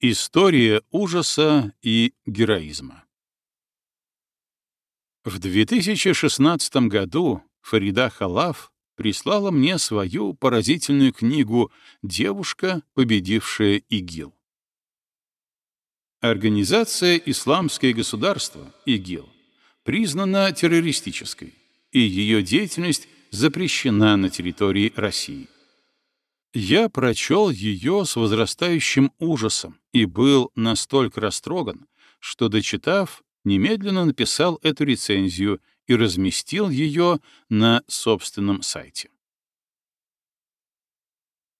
История ужаса и героизма В 2016 году Фарида Халав прислала мне свою поразительную книгу «Девушка, победившая ИГИЛ». Организация «Исламское государство» ИГИЛ признана террористической, и ее деятельность запрещена на территории России. Я прочел ее с возрастающим ужасом и был настолько растроган, что, дочитав, немедленно написал эту рецензию и разместил ее на собственном сайте.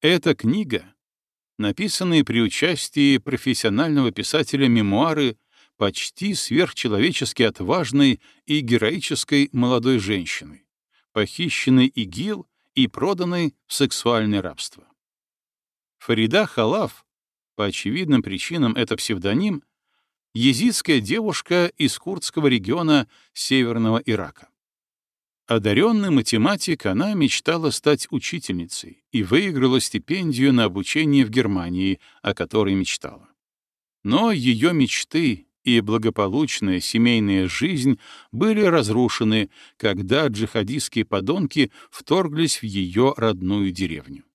Эта книга, написанные при участии профессионального писателя мемуары почти сверхчеловечески отважной и героической молодой женщины, похищенной ИГИЛ и проданной в сексуальное рабство. Фарида Халав, по очевидным причинам это псевдоним, езидская девушка из курдского региона Северного Ирака. Одаренный математик, она мечтала стать учительницей и выиграла стипендию на обучение в Германии, о которой мечтала. Но ее мечты и благополучная семейная жизнь были разрушены, когда джихадистские подонки вторглись в ее родную деревню.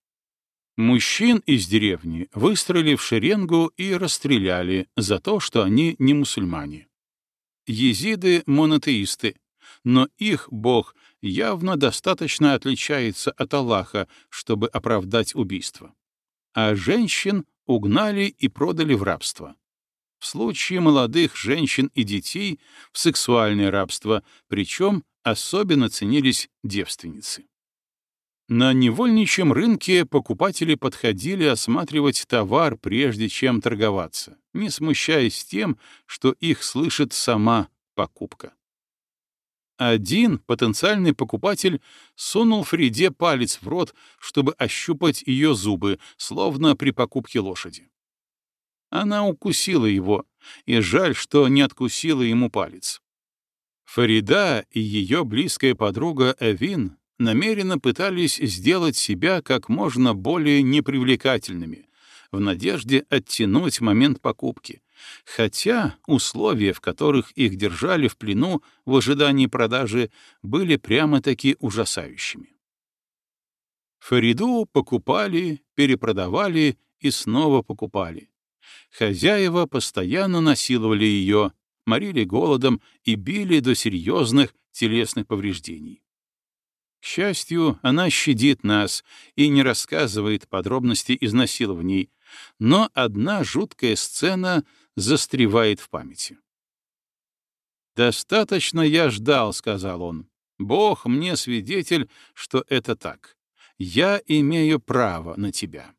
Мужчин из деревни выстроили в шеренгу и расстреляли за то, что они не мусульмане. Езиды — монотеисты, но их бог явно достаточно отличается от Аллаха, чтобы оправдать убийство. А женщин угнали и продали в рабство. В случае молодых женщин и детей — в сексуальное рабство, причем особенно ценились девственницы. На невольничьем рынке покупатели подходили осматривать товар, прежде чем торговаться, не смущаясь тем, что их слышит сама покупка. Один потенциальный покупатель сунул Фриде палец в рот, чтобы ощупать ее зубы, словно при покупке лошади. Она укусила его, и жаль, что не откусила ему палец. Фарида и ее близкая подруга Эвин намеренно пытались сделать себя как можно более непривлекательными, в надежде оттянуть момент покупки, хотя условия, в которых их держали в плену в ожидании продажи, были прямо-таки ужасающими. Фариду покупали, перепродавали и снова покупали. Хозяева постоянно насиловали ее, морили голодом и били до серьезных телесных повреждений. К счастью, она щадит нас и не рассказывает подробности изнасилований, но одна жуткая сцена застревает в памяти. «Достаточно я ждал», — сказал он. «Бог мне свидетель, что это так. Я имею право на тебя».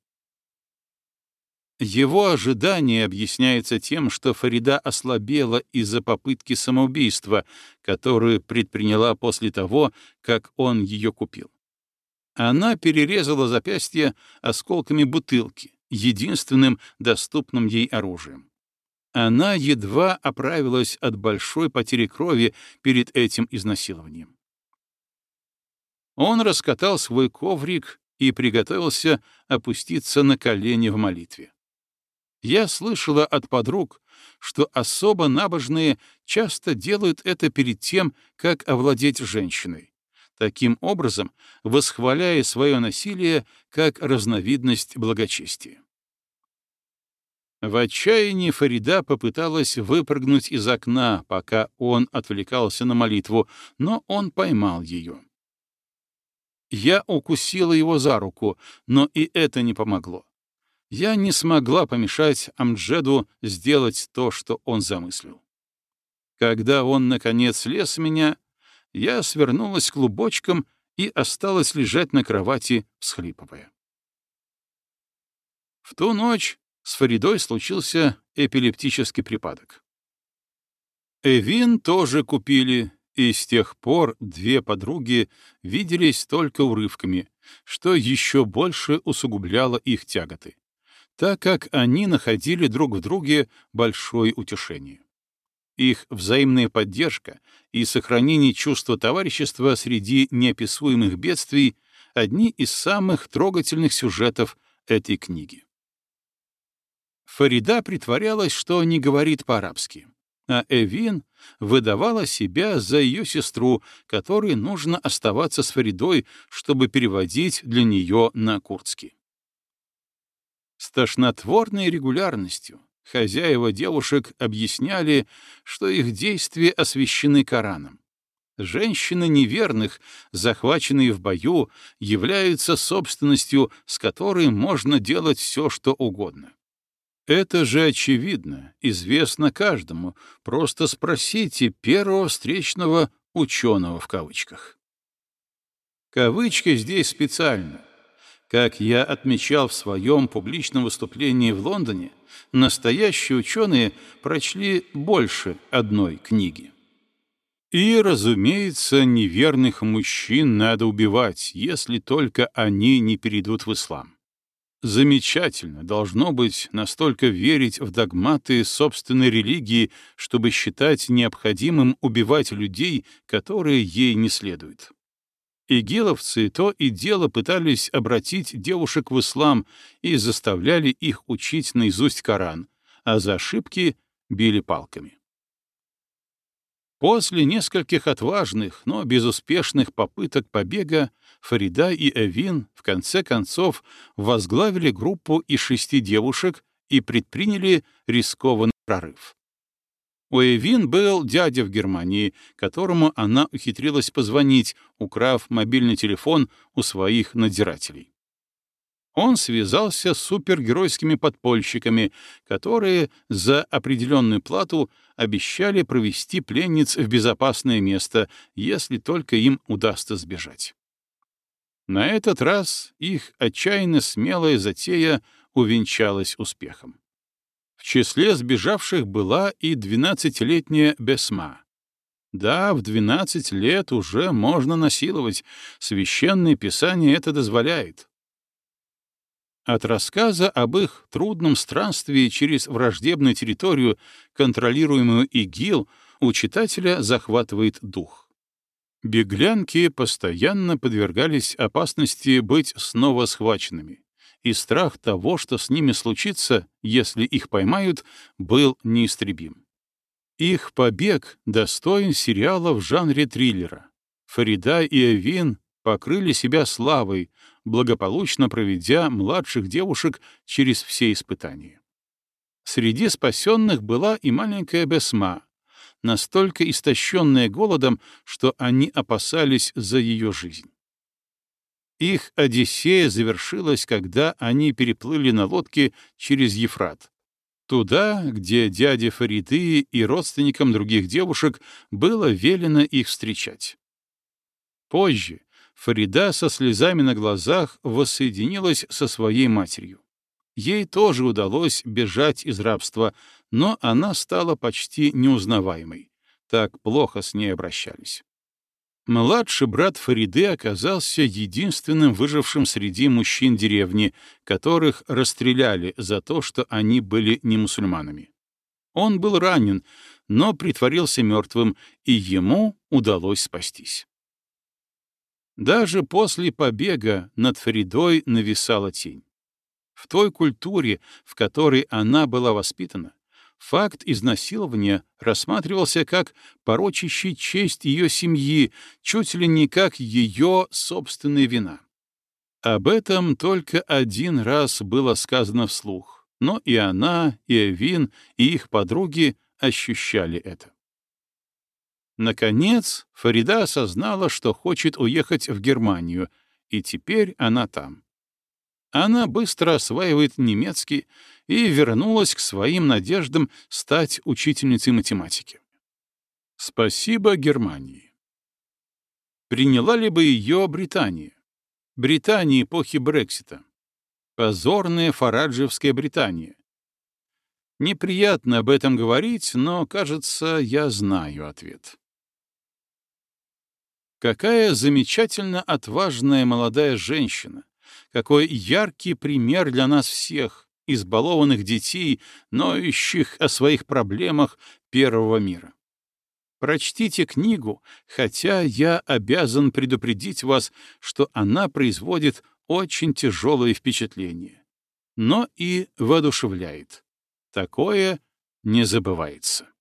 Его ожидание объясняется тем, что Фарида ослабела из-за попытки самоубийства, которую предприняла после того, как он ее купил. Она перерезала запястье осколками бутылки, единственным доступным ей оружием. Она едва оправилась от большой потери крови перед этим изнасилованием. Он раскатал свой коврик и приготовился опуститься на колени в молитве. Я слышала от подруг, что особо набожные часто делают это перед тем, как овладеть женщиной, таким образом восхваляя свое насилие как разновидность благочестия. В отчаянии Фарида попыталась выпрыгнуть из окна, пока он отвлекался на молитву, но он поймал ее. Я укусила его за руку, но и это не помогло я не смогла помешать Амджеду сделать то, что он замыслил. Когда он, наконец, слез с меня, я свернулась клубочком и осталась лежать на кровати, всхлипывая. В ту ночь с Фаридой случился эпилептический припадок. Эвин тоже купили, и с тех пор две подруги виделись только урывками, что еще больше усугубляло их тяготы так как они находили друг в друге большое утешение. Их взаимная поддержка и сохранение чувства товарищества среди неописуемых бедствий — одни из самых трогательных сюжетов этой книги. Фарида притворялась, что не говорит по-арабски, а Эвин выдавала себя за ее сестру, которой нужно оставаться с Фаридой, чтобы переводить для нее на курдский. С тошнотворной регулярностью хозяева девушек объясняли, что их действия освящены Кораном. Женщины неверных, захваченные в бою, являются собственностью, с которой можно делать все, что угодно. Это же очевидно, известно каждому. Просто спросите первого встречного «ученого» в кавычках. Кавычки здесь специально. Как я отмечал в своем публичном выступлении в Лондоне, настоящие ученые прочли больше одной книги. И, разумеется, неверных мужчин надо убивать, если только они не перейдут в ислам. Замечательно должно быть настолько верить в догматы собственной религии, чтобы считать необходимым убивать людей, которые ей не следуют. Игиловцы то и дело пытались обратить девушек в ислам и заставляли их учить наизусть Коран, а за ошибки били палками. После нескольких отважных, но безуспешных попыток побега Фарида и Эвин в конце концов возглавили группу из шести девушек и предприняли рискованный прорыв. У Эвин был дядя в Германии, которому она ухитрилась позвонить, украв мобильный телефон у своих надзирателей он связался с супергеройскими подпольщиками, которые за определенную плату обещали провести пленниц в безопасное место, если только им удастся сбежать. На этот раз их отчаянно смелая затея увенчалась успехом. В числе сбежавших была и двенадцатилетняя Бесма. Да, в двенадцать лет уже можно насиловать, священное писание это дозволяет. От рассказа об их трудном странстве через враждебную территорию, контролируемую ИГИЛ, у читателя захватывает дух. Беглянки постоянно подвергались опасности быть снова схваченными, и страх того, что с ними случится, если их поймают, был неистребим. Их побег достоин сериала в жанре триллера. Фарида и Эвин покрыли себя славой, благополучно проведя младших девушек через все испытания. Среди спасенных была и маленькая Бесма, настолько истощенная голодом, что они опасались за ее жизнь. Их Одиссея завершилась, когда они переплыли на лодке через Ефрат, туда, где дяде Фариды и родственникам других девушек было велено их встречать. Позже, Фарида со слезами на глазах воссоединилась со своей матерью. Ей тоже удалось бежать из рабства, но она стала почти неузнаваемой. Так плохо с ней обращались. Младший брат Фариды оказался единственным выжившим среди мужчин деревни, которых расстреляли за то, что они были не мусульманами. Он был ранен, но притворился мертвым, и ему удалось спастись. Даже после побега над Фридой нависала тень. В той культуре, в которой она была воспитана, факт изнасилования рассматривался как порочащий честь ее семьи, чуть ли не как ее собственная вина. Об этом только один раз было сказано вслух, но и она, и Эвин, и их подруги ощущали это. Наконец, Фарида осознала, что хочет уехать в Германию, и теперь она там. Она быстро осваивает немецкий и вернулась к своим надеждам стать учительницей математики. Спасибо Германии. Приняла ли бы ее Британия? Британия эпохи Брексита. Позорная фараджевская Британия. Неприятно об этом говорить, но, кажется, я знаю ответ. Какая замечательно отважная молодая женщина! Какой яркий пример для нас всех, избалованных детей, ноющих о своих проблемах первого мира. Прочтите книгу, хотя я обязан предупредить вас, что она производит очень тяжелое впечатление, но и воодушевляет. Такое не забывается.